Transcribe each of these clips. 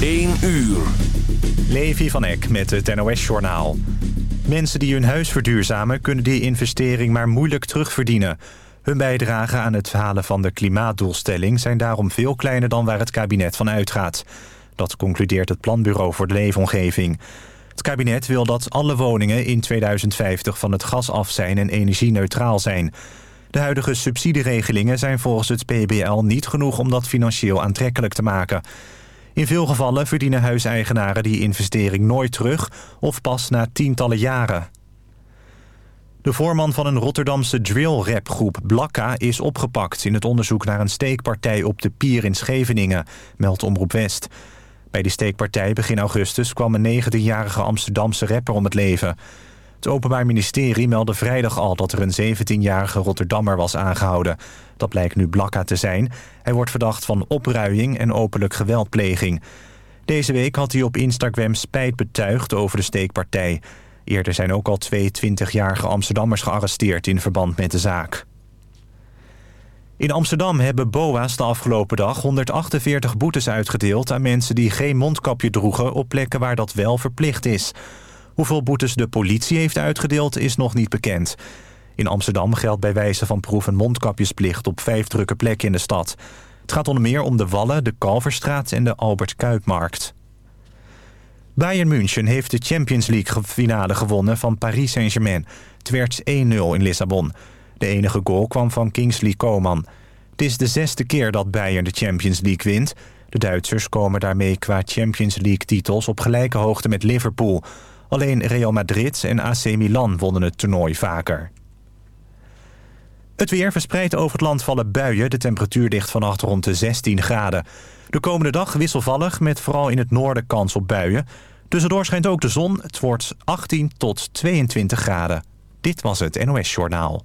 1 uur. Levi van Eck met het NOS-journaal. Mensen die hun huis verduurzamen... kunnen die investering maar moeilijk terugverdienen. Hun bijdrage aan het halen van de klimaatdoelstelling... zijn daarom veel kleiner dan waar het kabinet van uitgaat. Dat concludeert het Planbureau voor de Leefomgeving. Het kabinet wil dat alle woningen in 2050 van het gas af zijn... en energie-neutraal zijn... De huidige subsidieregelingen zijn volgens het PBL niet genoeg om dat financieel aantrekkelijk te maken. In veel gevallen verdienen huiseigenaren die investering nooit terug of pas na tientallen jaren. De voorman van een Rotterdamse drill-rapgroep Blakka is opgepakt... in het onderzoek naar een steekpartij op de Pier in Scheveningen, meldt Omroep West. Bij die steekpartij begin augustus kwam een 19-jarige Amsterdamse rapper om het leven. Het Openbaar Ministerie meldde vrijdag al dat er een 17-jarige Rotterdammer was aangehouden. Dat blijkt nu Blakka te zijn. Hij wordt verdacht van opruiing en openlijk geweldpleging. Deze week had hij op Instagram spijt betuigd over de steekpartij. Eerder zijn ook al twee 20-jarige Amsterdammers gearresteerd in verband met de zaak. In Amsterdam hebben BOA's de afgelopen dag 148 boetes uitgedeeld... aan mensen die geen mondkapje droegen op plekken waar dat wel verplicht is. Hoeveel boetes de politie heeft uitgedeeld is nog niet bekend. In Amsterdam geldt bij wijze van proef een mondkapjesplicht op vijf drukke plekken in de stad. Het gaat onder meer om de Wallen, de Kalverstraat en de Albert Kuipmarkt. Bayern München heeft de Champions League finale gewonnen van Paris Saint-Germain. Het werd 1-0 in Lissabon. De enige goal kwam van Kingsley Coman. Het is de zesde keer dat Bayern de Champions League wint. De Duitsers komen daarmee qua Champions League titels op gelijke hoogte met Liverpool. Alleen Real Madrid en AC Milan wonnen het toernooi vaker. Het weer verspreidt over het land vallen buien. De temperatuur ligt vannacht rond de 16 graden. De komende dag wisselvallig met vooral in het noorden kans op buien. Tussendoor schijnt ook de zon. Het wordt 18 tot 22 graden. Dit was het NOS Journaal.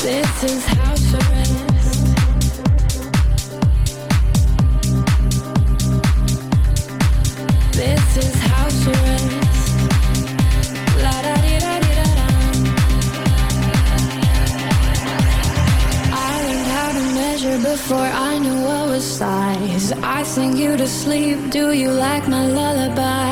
This is house before I knew what was size. I sing you to sleep. Do you like my lullaby?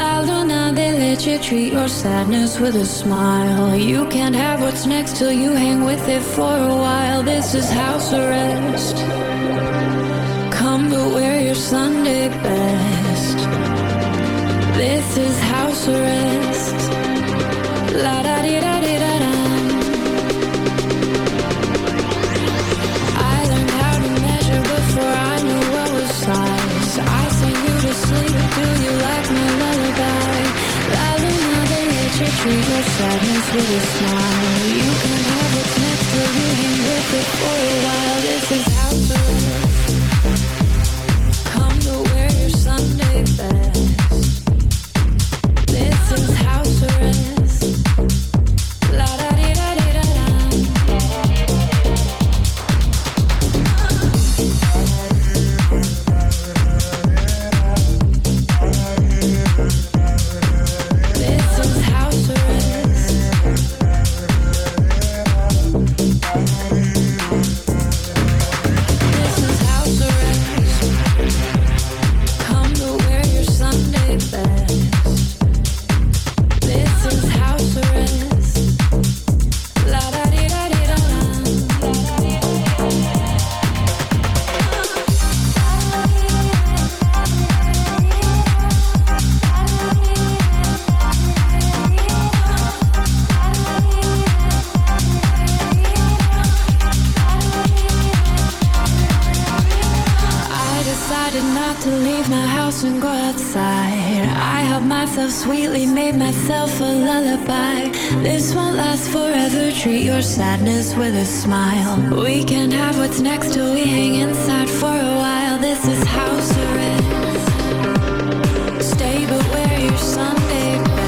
La luna, they let you treat your sadness with a smile. You can't have what's next till you hang with it for a while. This is house arrest. Come but wear your Sunday best. This is house arrest. La da di da. You treat your sadness with a smile. You can have what's next till you with it for a while. This is house arrest. Myself sweetly, made myself a lullaby. This won't last forever. Treat your sadness with a smile. We can't have what's next till we hang inside for a while. This is house arrest. Stay but wear your Sunday best.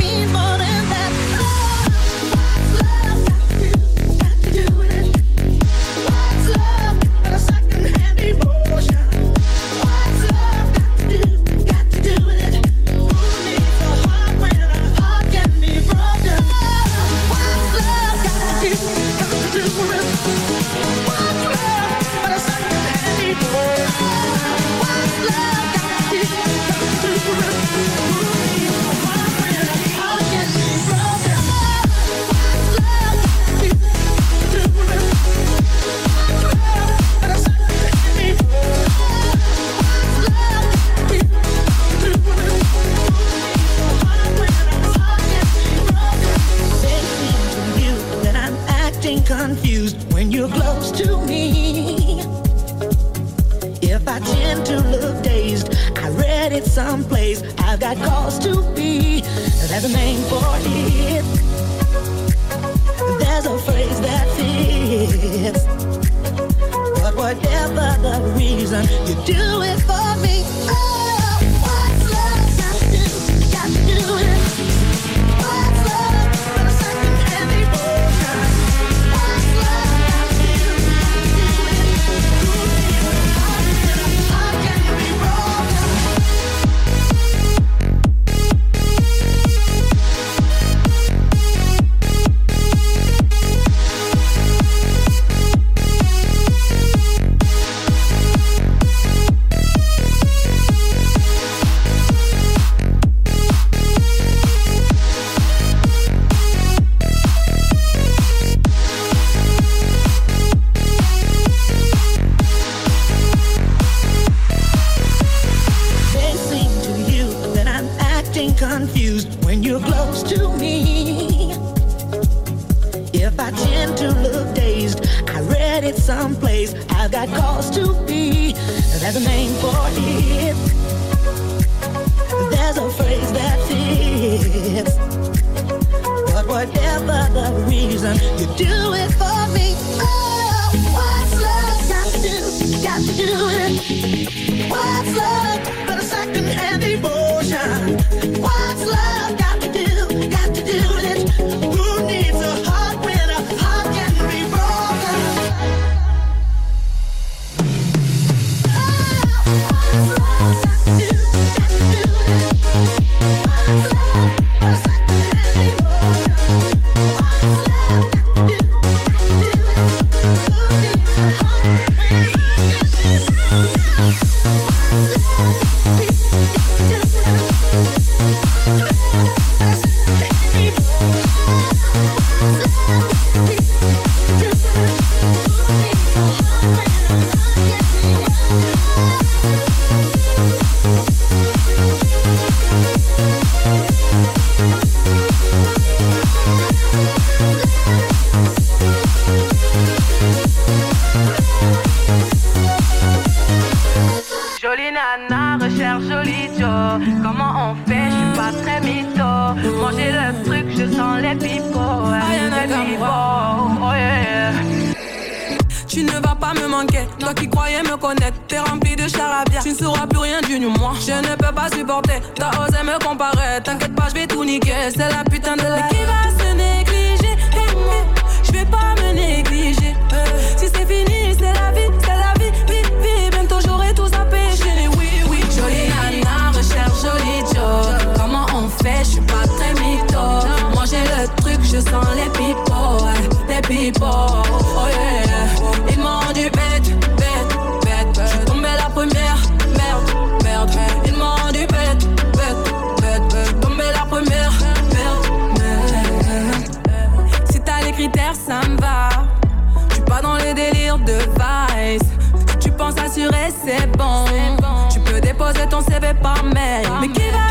comment on fait, je suis pas très mytho. Manger le truc, je sens les pipots. Ah, oh, yeah. Tu ne vas pas me manquer, toi qui croyais me connaître, t'es rempli de charabia, tu ne sauras plus rien du moi. Je ne peux pas supporter, t'as osé me comparer, t'inquiète pas, je vais tout niquer, c'est la putain de la. Mais qui va se négliger, et moi, je vais pas me négliger. Euh, si c'est fini, sens les people, les people. Oh yeah, ils m'ont rendu bête, bête, bête, bête. J'suis tombé la première, merde, merde. Ils m'ont rendu bête, bête, bête, bête. Tombé la première, merde, merde. Si t'as les critères, ça me va. J'suis pas dans les délires de vice. Tu penses assurer, c'est bon. Tu peux déposer ton CV par mail. Mais qui va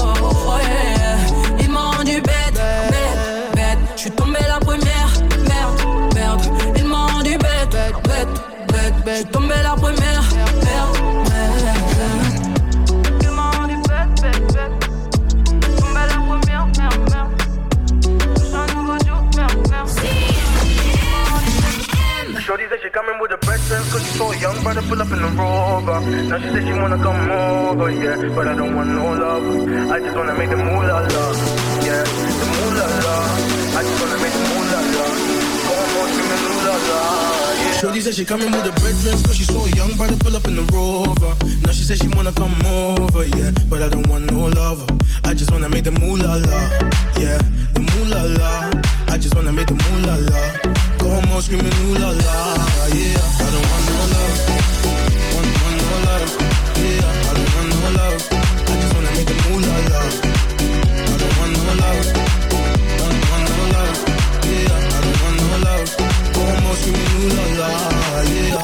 She's so young, I pull up in the rover. Now she said she wanna come over, yeah, but I don't want no love. I just wanna make the moolah la, yeah, the moolah la. I just wanna make the moolah la. Go on, screaming moolah la, yeah. Shorty said she coming with a bread dress cause she's so young, but I pull up in the rover. Now she said she wanna come over, yeah, but I don't want no lover. I just wanna make the moolah la, yeah, the moolah la. I just wanna make the moolah la. Go home screaming ooh la la, yeah. I don't want no love,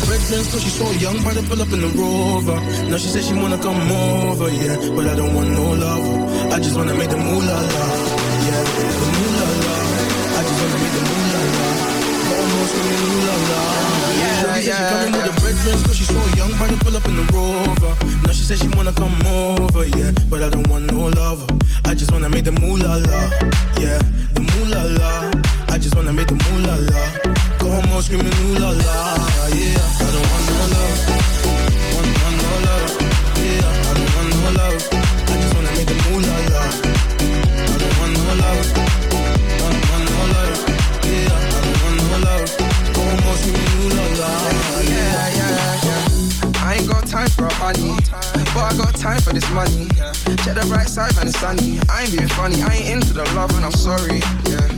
the bread dress cause she's so young, but I pull up in the rover. Now she said she wanna come over, yeah, but I don't want no lover. I just wanna make the moolah la, yeah, the moolah la. I just wanna make the moolah la. Almost with the moolah la. Yeah, Shorty said she coming with the bread dress cause she's so young, but I pull up in the rover. Now she said she wanna come over, yeah, but I don't want no lover. I just wanna make the moolah la, yeah, the moolah la. I just wanna make the moon la la. Go home all screaming ooh la la, yeah. I don't want no love, want, want no love, yeah. I don't want no love. I just wanna make the moolah la. I don't want no love, want, want no love, yeah. I don't want no love. Go home la la, yeah, yeah, yeah. I ain't got time for a honey, but I got time for this money. Check the bright side, man, it's sunny. I ain't being funny, I ain't into the love, and I'm sorry, yeah.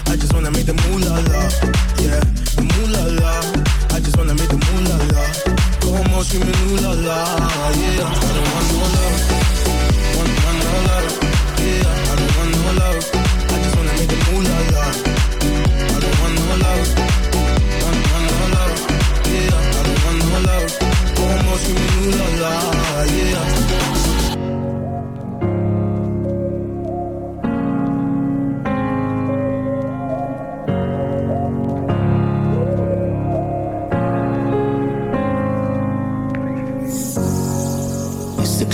I just wanna make the moolah la, yeah, the moolah la. I just wanna make the moolah la. Go home all screaming ooh la la, yeah. I don't want no love, want, want no love, yeah. I don't want no love. I just wanna make the moolah la.